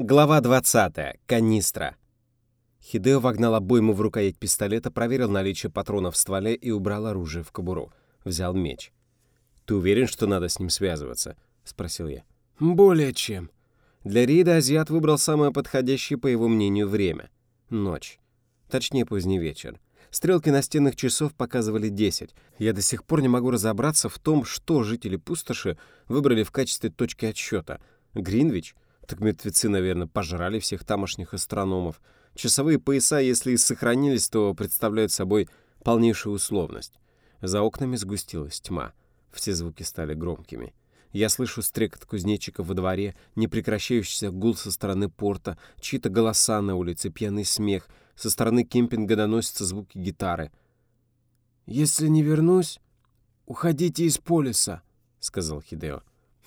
Глава 20. Канистра. Хидео вогнал обойму в рукоять пистолета, проверил наличие патронов в стволе и убрал оружие в кобуру. Взял меч. «Ты уверен, что надо с ним связываться?» — спросил я. «Более чем». Для рейда азиат выбрал самое подходящее, по его мнению, время. Ночь. Точнее, поздний вечер. Стрелки настенных часов показывали 10. Я до сих пор не могу разобраться в том, что жители пустоши выбрали в качестве точки отсчета. Гринвич? Так мертвецы, наверное, пожрали всех тамошних астрономов. Часовые пояса, если и сохранились, то представляют собой полнейшую условность. За окнами сгустилась тьма. Все звуки стали громкими. Я слышу стрекот кузнечиков во дворе, непрекращающийся гул со стороны порта, чьи-то голоса на улице, пьяный смех. Со стороны кемпинга доносятся звуки гитары. «Если не вернусь, уходите из полиса», — сказал Хидео.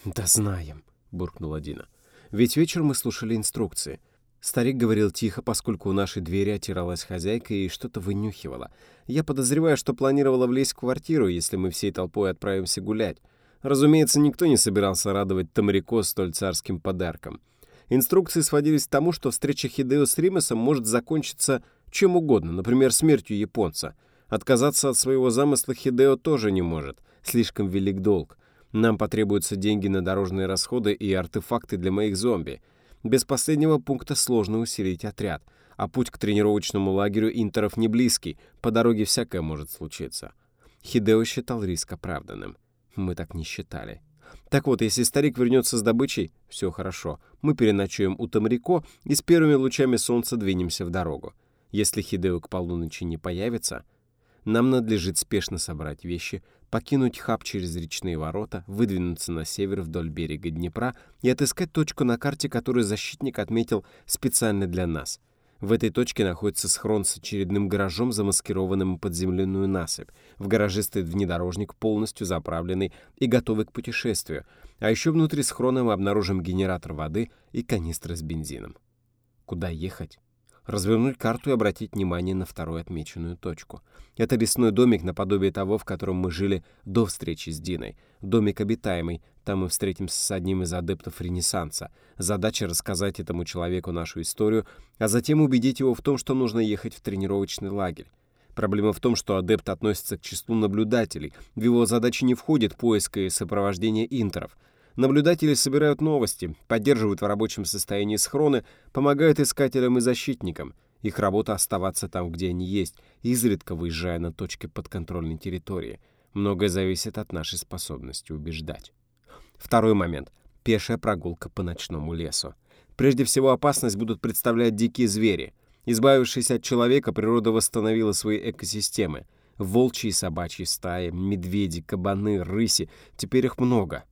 «Да знаем», — буркнула Дина. «Ведь вечером мы слушали инструкции». Старик говорил тихо, поскольку у нашей двери отиралась хозяйка и что-то вынюхивала. Я подозреваю, что планировала влезть в квартиру, если мы всей толпой отправимся гулять. Разумеется, никто не собирался радовать Тамарико столь царским подарком. Инструкции сводились к тому, что встреча Хидео с Римасом может закончиться чем угодно, например, смертью японца. Отказаться от своего замысла Хидео тоже не может. Слишком велик долг. Нам потребуются деньги на дорожные расходы и артефакты для моих зомби. Без последнего пункта сложно усилить отряд, а путь к тренировочному лагерю интеров не близкий, по дороге всякое может случиться. Хидео считал риск оправданным. Мы так не считали. Так вот, если старик вернется с добычей, все хорошо. Мы переночуем у Тамрико и с первыми лучами солнца двинемся в дорогу. Если Хидео к полуночи не появится, нам надлежит спешно собрать вещи, покинуть хаб через речные ворота, выдвинуться на север вдоль берега Днепра и отыскать точку на карте, которую защитник отметил специально для нас. В этой точке находится схрон с очередным гаражом, замаскированным под земляную насыпь. В гараже стоит внедорожник, полностью заправленный и готовый к путешествию. А еще внутри схрона мы обнаружим генератор воды и канистры с бензином. Куда ехать? Развернуть карту и обратить внимание на вторую отмеченную точку. Это лесной домик наподобие того, в котором мы жили до встречи с Диной. Домик обитаемый, там мы встретимся с одним из адептов Ренессанса. Задача рассказать этому человеку нашу историю, а затем убедить его в том, что нужно ехать в тренировочный лагерь. Проблема в том, что адепт относится к числу наблюдателей. В его задачи не входит поиск и сопровождение интеров — Наблюдатели собирают новости, поддерживают в рабочем состоянии схроны, помогают искателям и защитникам. Их работа оставаться там, где они есть, изредка выезжая на точки подконтрольной территории. Многое зависит от нашей способности убеждать. Второй момент. Пешая прогулка по ночному лесу. Прежде всего опасность будут представлять дикие звери. Избавившись от человека, природа восстановила свои экосистемы. Волчьи и собачьи стаи, медведи, кабаны, рыси. Теперь их много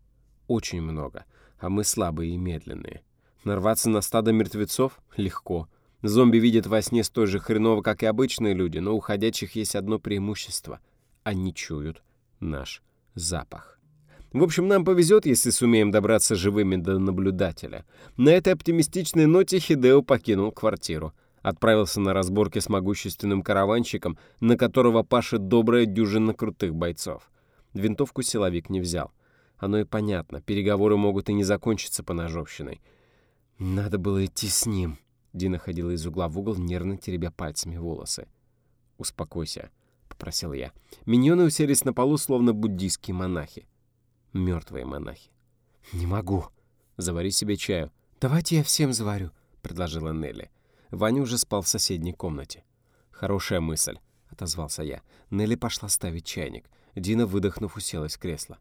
очень много, а мы слабые и медленные. Нарваться на стадо мертвецов легко. Зомби видят во сне столь же хреново, как и обычные люди, но у ходячих есть одно преимущество. Они чуют наш запах. В общем, нам повезет, если сумеем добраться живыми до наблюдателя. На этой оптимистичной ноте Хидео покинул квартиру. Отправился на разборки с могущественным караванщиком, на которого пашет добрая дюжина крутых бойцов. Винтовку силовик не взял. Оно и понятно, переговоры могут и не закончиться по ножовщиной. Надо было идти с ним. Дина ходила из угла в угол, нервно теребя пальцами волосы. «Успокойся», — попросил я. Миньоны уселись на полу, словно буддийские монахи. Мертвые монахи. «Не могу. Завари себе чаю». «Давайте я всем заварю», — предложила Нелли. Ваня уже спал в соседней комнате. «Хорошая мысль», — отозвался я. Нелли пошла ставить чайник. Дина, выдохнув, уселась в кресло.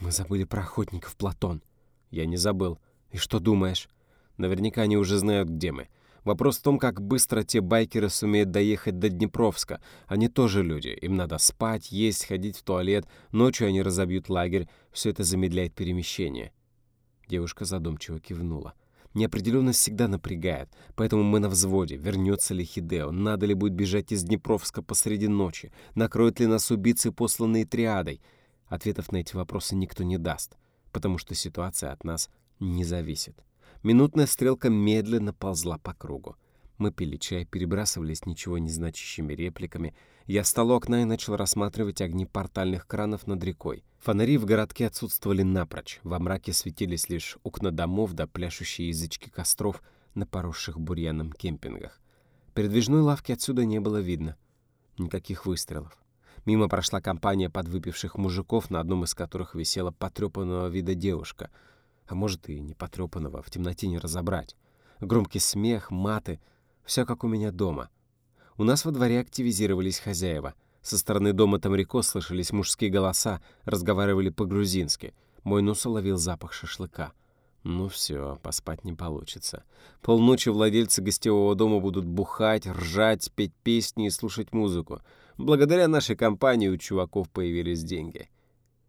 «Мы забыли про охотников, Платон». «Я не забыл. И что думаешь?» «Наверняка они уже знают, где мы. Вопрос в том, как быстро те байкеры сумеют доехать до Днепровска. Они тоже люди. Им надо спать, есть, ходить в туалет. Ночью они разобьют лагерь. Все это замедляет перемещение». Девушка задумчиво кивнула. Неопределенность всегда напрягает, поэтому мы на взводе. Вернется ли Хидео? Надо ли будет бежать из Днепровска посреди ночи? Накроют ли нас убийцы, посланные триадой? Ответов на эти вопросы никто не даст, потому что ситуация от нас не зависит. Минутная стрелка медленно ползла по кругу. Мы пили чай, перебрасывались ничего не значащими репликами. Я встал у окна и начал рассматривать огни портальных кранов над рекой. Фонари в городке отсутствовали напрочь. Во мраке светились лишь окна домов да пляшущие язычки костров на поросших бурьяном кемпингах. Передвижной лавки отсюда не было видно. Никаких выстрелов. Мимо прошла компания подвыпивших мужиков, на одном из которых висела потрепанного вида девушка. А может, и не потрепанного, в темноте не разобрать. Громкий смех, маты — все как у меня дома. У нас во дворе активизировались хозяева. Со стороны дома Тамрико слышались мужские голоса, разговаривали по-грузински. Мой нос уловил запах шашлыка. Ну все, поспать не получится. Полночи владельцы гостевого дома будут бухать, ржать, петь песни и слушать музыку. Благодаря нашей компании у чуваков появились деньги.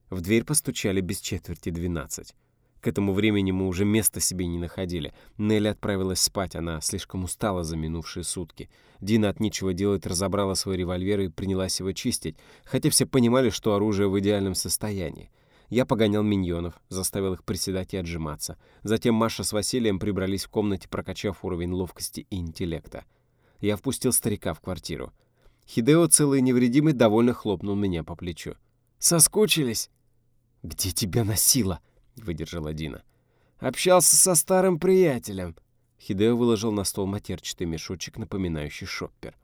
В дверь постучали без четверти двенадцать. К этому времени мы уже места себе не находили. Нелли отправилась спать, она слишком устала за минувшие сутки. Дина от нечего делать разобрала свой револьвер и принялась его чистить, хотя все понимали, что оружие в идеальном состоянии. Я погонял миньонов, заставил их приседать и отжиматься. Затем Маша с Василием прибрались в комнате, прокачав уровень ловкости и интеллекта. Я впустил старика в квартиру. Хидео, целый невредимый, довольно хлопнул меня по плечу. «Соскучились?» «Где тебя носило?» — выдержала Дина. «Общался со старым приятелем». Хидео выложил на стол матерчатый мешочек, напоминающий шоппер.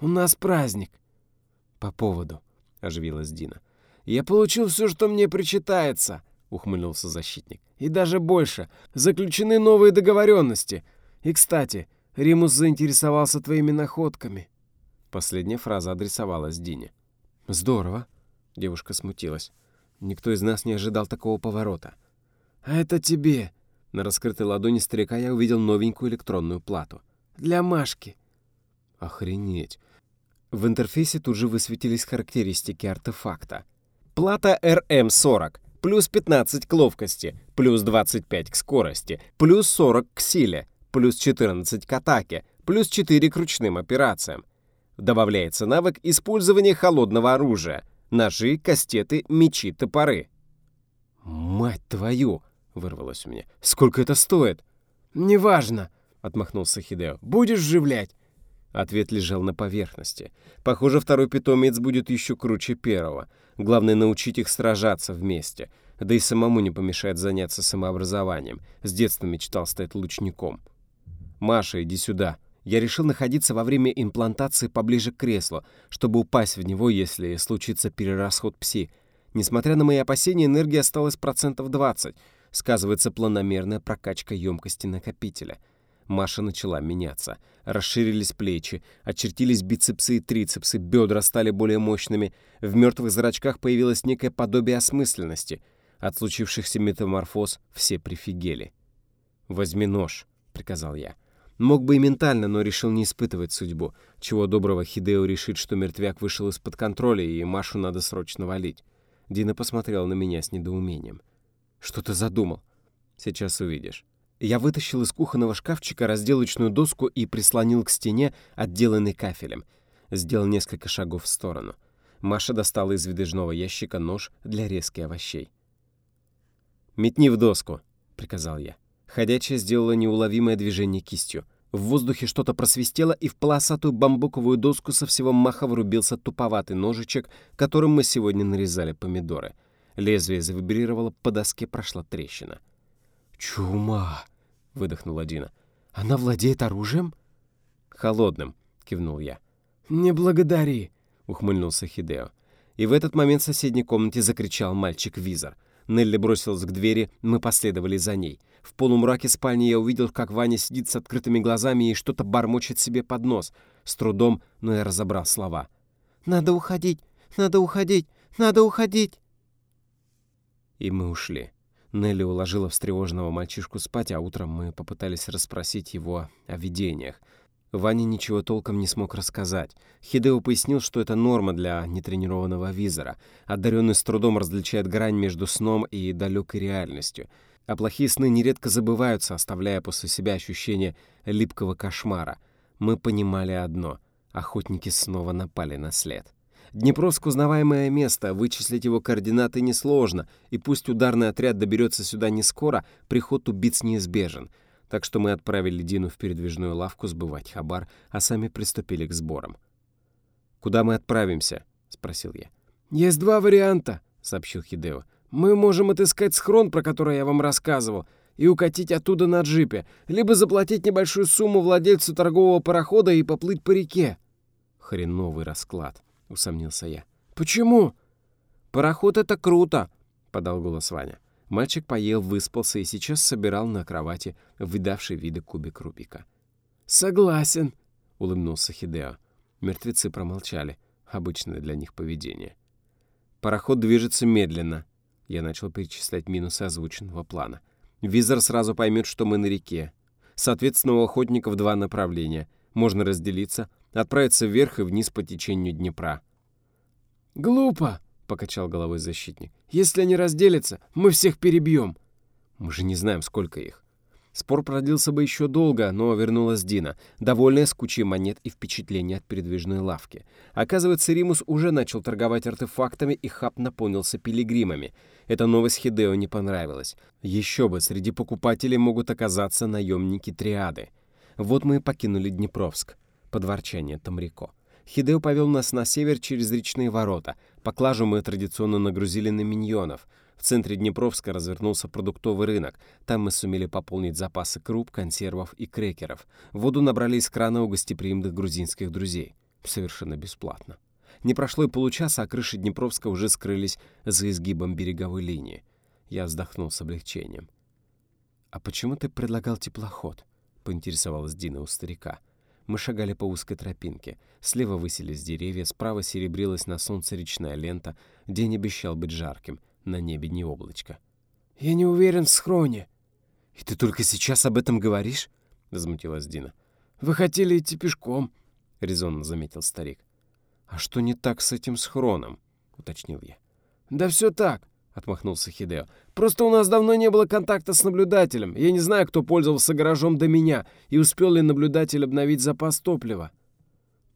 «У нас праздник». «По поводу», — оживилась Дина. «Я получил все, что мне причитается», — ухмыльнулся защитник. «И даже больше. Заключены новые договоренности. И, кстати, Римус заинтересовался твоими находками». Последняя фраза адресовалась Дине. «Здорово», — девушка смутилась. «Никто из нас не ожидал такого поворота». «А это тебе!» На раскрытой ладони старика я увидел новенькую электронную плату. «Для Машки!» Охренеть! В интерфейсе тут же высветились характеристики артефакта. Плата RM40, плюс 15 к ловкости, плюс 25 к скорости, плюс 40 к силе, плюс 14 к атаке, плюс 4 к ручным операциям. Добавляется навык использования холодного оружия. Ножи, кастеты, мечи, топоры. «Мать твою!» — вырвалось у меня. «Сколько это стоит?» «Неважно», — отмахнулся Хидео. «Будешь живлять?» Ответ лежал на поверхности. Похоже, второй питомец будет еще круче первого. Главное — научить их сражаться вместе. Да и самому не помешает заняться самообразованием. С детства мечтал стать лучником. «Маша, иди сюда». Я решил находиться во время имплантации поближе к креслу, чтобы упасть в него, если случится перерасход пси. Несмотря на мои опасения, энергии осталось процентов 20 — сказывается планомерная прокачка емкости накопителя. Маша начала меняться. Расширились плечи, очертились бицепсы и трицепсы, бедра стали более мощными. В мертвых зрачках появилось некое подобие осмысленности. От случившихся метаморфоз все прифигели. «Возьми нож», — приказал я. Мог бы и ментально, но решил не испытывать судьбу. Чего доброго Хидео решит, что мертвяк вышел из-под контроля, и Машу надо срочно валить. Дина посмотрела на меня с недоумением. — что ты задумал? Сейчас увидишь. Я вытащил из кухонного шкафчика разделочную доску и прислонил к стене, отделанный кафелем. Сделал несколько шагов в сторону. Маша достала из выдвижного ящика нож для резки овощей. «Метни в доску», — приказал я. Ходячая сделала неуловимое движение кистью. В воздухе что-то просвистело, и в полосатую бамбуковую доску со всего маха врубился туповатый ножичек, которым мы сегодня нарезали помидоры. Лезвие завибрировало, по доске прошла трещина. «Чума!» — выдохнула Дина. «Она владеет оружием?» «Холодным», — кивнул я. «Не благодари», — ухмыльнулся Хидео. И в этот момент в соседней комнате закричал мальчик-визор. Нелли бросилась к двери, мы последовали за ней. В полумраке спальни я увидел, как Ваня сидит с открытыми глазами и что-то бормочет себе под нос. С трудом, но я разобрал слова. «Надо уходить! Надо уходить! Надо уходить!» И мы ушли. Нелли уложила встревоженного мальчишку спать, а утром мы попытались расспросить его о видениях. Ваня ничего толком не смог рассказать. Хидео пояснил, что это норма для нетренированного визора. Одаренный с трудом различает грань между сном и далекой реальностью. А плохие сны нередко забываются, оставляя после себя ощущение липкого кошмара. Мы понимали одно — охотники снова напали на след. Днепровск — узнаваемое место, вычислить его координаты несложно, и пусть ударный отряд доберется сюда не скоро, приход убийц неизбежен. так что мы отправили Дину в передвижную лавку сбывать хабар, а сами приступили к сборам. «Куда мы отправимся?» — спросил я. «Есть два варианта», — сообщил Хидео. «Мы можем отыскать схрон, про который я вам рассказывал, и укатить оттуда на джипе, либо заплатить небольшую сумму владельцу торгового парохода и поплыть по реке». «Хреновый расклад», — усомнился я. «Почему?» «Пароход — это круто», — подал голос Ваня. Мальчик поел, выспался и сейчас собирал на кровати выдавший виды кубик Рубика. «Согласен», — улыбнулся Хидео. Мертвецы промолчали. Обычное для них поведение. Пароход движется медленно. Я начал перечислять минусы озвученного плана. Визор сразу поймет, что мы на реке. Соответственно, у охотников два направления. Можно разделиться, отправиться вверх и вниз по течению Днепра. «Глупо!» — покачал головой защитник. «Если они разделятся, мы всех перебьем». «Мы же не знаем, сколько их». Спор продлился бы еще долго, но вернулась Дина, довольная с кучей монет и впечатлений от передвижной лавки. Оказывается, Римус уже начал торговать артефактами, и хаб наполнился пилигримами. Эта новость Хидео не понравилась. Еще бы, среди покупателей могут оказаться наемники Триады. Вот мы и покинули Днепровск, под ворчание Тамрико. Хидео повел нас на север через речные ворота. Поклажу мы традиционно нагрузили на миньонов. В центре Днепровска развернулся продуктовый рынок. Там мы сумели пополнить запасы круп, консервов и крекеров. Воду набрали из крана у гостеприимных грузинских друзей. Совершенно бесплатно. Не прошло и получаса, а крыши Днепровска уже скрылись за изгибом береговой линии. Я вздохнул с облегчением. «А почему ты предлагал теплоход?» — поинтересовалась Дина у старика. Мы шагали по узкой тропинке. Слева высились деревья, справа серебрилась на солнце речная лента. День обещал быть жарким, на небе не облачко. «Я не уверен в схроне». «И ты только сейчас об этом говоришь?» — возмутилась Дина. «Вы хотели идти пешком», — резонно заметил старик. «А что не так с этим схроном?» — уточнил я. «Да все так. — отмахнулся Хидео. «Просто у нас давно не было контакта с наблюдателем. Я не знаю, кто пользовался гаражом до меня, и успел ли наблюдатель обновить запас топлива».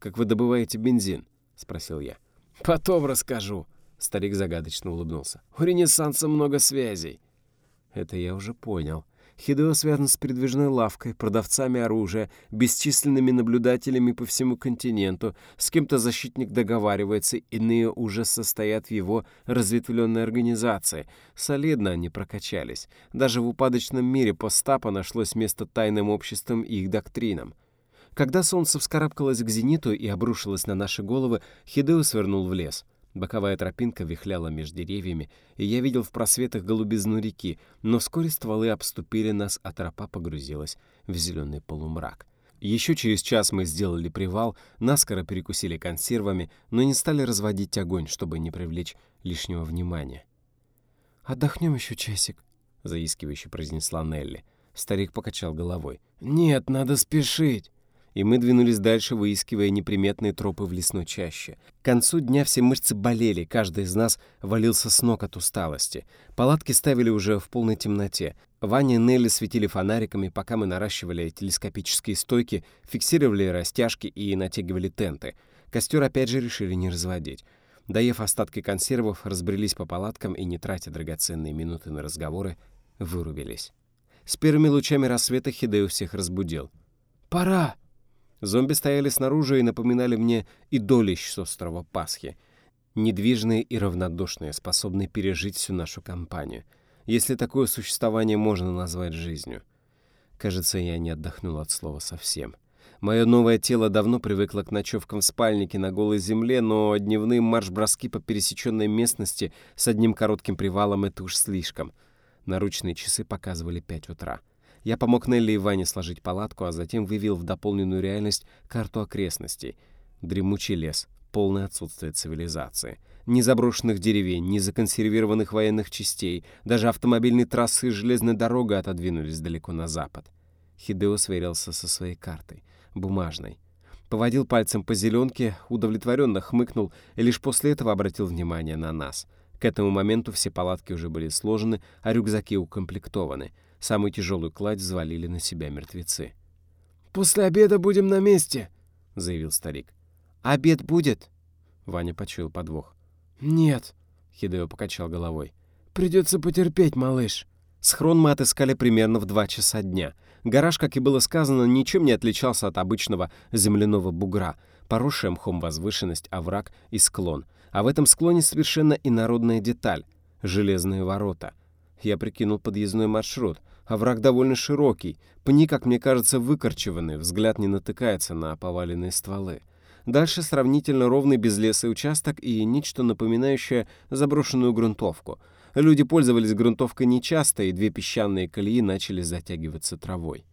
«Как вы добываете бензин?» — спросил я. «Потом расскажу», — старик загадочно улыбнулся. «У Ренессанса много связей». «Это я уже понял», Хидео связан с передвижной лавкой, продавцами оружия, бесчисленными наблюдателями по всему континенту. С кем-то защитник договаривается, иные уже состоят в его разветвленной организации. Солидно они прокачались. Даже в упадочном мире постапа нашлось место тайным обществам и их доктринам. Когда солнце вскарабкалось к зениту и обрушилось на наши головы, Хидео свернул в лес — Боковая тропинка вихляла между деревьями, и я видел в просветах голубизну реки, но вскоре стволы обступили нас, а тропа погрузилась в зеленый полумрак. Еще через час мы сделали привал, наскоро перекусили консервами, но не стали разводить огонь, чтобы не привлечь лишнего внимания. «Отдохнем еще часик», — заискивающе произнесла Нелли. Старик покачал головой. «Нет, надо спешить и мы двинулись дальше, выискивая неприметные тропы в лесной чаще. К концу дня все мышцы болели, каждый из нас валился с ног от усталости. Палатки ставили уже в полной темноте. Ваня и Нелли светили фонариками, пока мы наращивали телескопические стойки, фиксировали растяжки и натягивали тенты. Костер опять же решили не разводить. Доев остатки консервов, разбрелись по палаткам и, не тратя драгоценные минуты на разговоры, вырубились. С первыми лучами рассвета Хидео всех разбудил. «Пора!» Зомби стояли снаружи и напоминали мне идолищ с острова Пасхи. Недвижные и равнодушные, способные пережить всю нашу компанию. Если такое существование можно назвать жизнью. Кажется, я не отдохнул от слова совсем. Мое новое тело давно привыкло к ночевкам в спальнике на голой земле, но дневные марш-броски по пересеченной местности с одним коротким привалом — это уж слишком. Наручные часы показывали пять утра. Я помог Нелли и Ване сложить палатку, а затем вывел в дополненную реальность карту окрестностей. Дремучий лес, полное отсутствие цивилизации. Ни заброшенных деревень, ни законсервированных военных частей, даже автомобильные трассы и железная дорога отодвинулись далеко на запад. Хидео сверился со своей картой, бумажной. Поводил пальцем по зеленке, удовлетворенно хмыкнул и лишь после этого обратил внимание на нас. К этому моменту все палатки уже были сложены, а рюкзаки укомплектованы — Самую тяжелую кладь взвалили на себя мертвецы. «После обеда будем на месте», — заявил старик. «Обед будет?» Ваня почуял подвох. «Нет», — Хидео покачал головой. «Придется потерпеть, малыш». Схрон мы отыскали примерно в два часа дня. Гараж, как и было сказано, ничем не отличался от обычного земляного бугра, поросшая мхом возвышенность, овраг и склон. А в этом склоне совершенно инородная деталь — железные ворота. Я прикинул подъездной маршрут. Овраг довольно широкий, пни, как мне кажется, выкорчеваны, взгляд не натыкается на поваленные стволы. Дальше сравнительно ровный безлесый участок и нечто напоминающее заброшенную грунтовку. Люди пользовались грунтовкой нечасто, и две песчаные колеи начали затягиваться травой.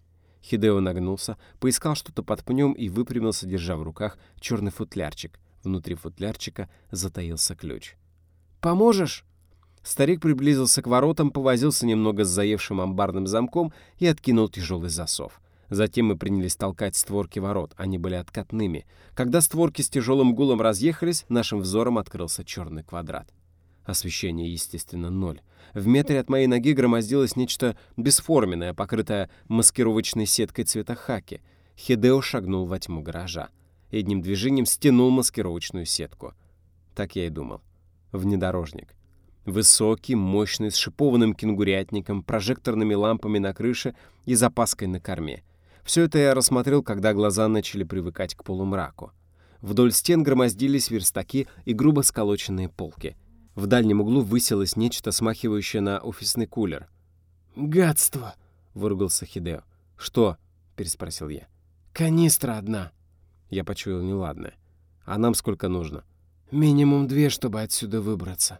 Хидео нагнулся, поискал что-то под пнем и выпрямился, держа в руках черный футлярчик. Внутри футлярчика затаился ключ. «Поможешь?» Старик приблизился к воротам, повозился немного с заевшим амбарным замком и откинул тяжелый засов. Затем мы принялись толкать створки ворот, они были откатными. Когда створки с тяжелым гулом разъехались, нашим взором открылся черный квадрат. Освещение, естественно, ноль. В метре от моей ноги громоздилось нечто бесформенное, покрытое маскировочной сеткой цвета хаки. Хидео шагнул во тьму гаража. Одним движением стянул маскировочную сетку. Так я и думал. Внедорожник. Высокий, мощный, с шипованным кенгурятником, прожекторными лампами на крыше и запаской на корме. Все это я рассмотрел, когда глаза начали привыкать к полумраку. Вдоль стен громоздились верстаки и грубо сколоченные полки. В дальнем углу высилось нечто, смахивающее на офисный кулер. «Гадство!» — выругался Хидео. «Что?» — переспросил я. «Канистра одна». Я почуял неладное. «А нам сколько нужно?» «Минимум две, чтобы отсюда выбраться».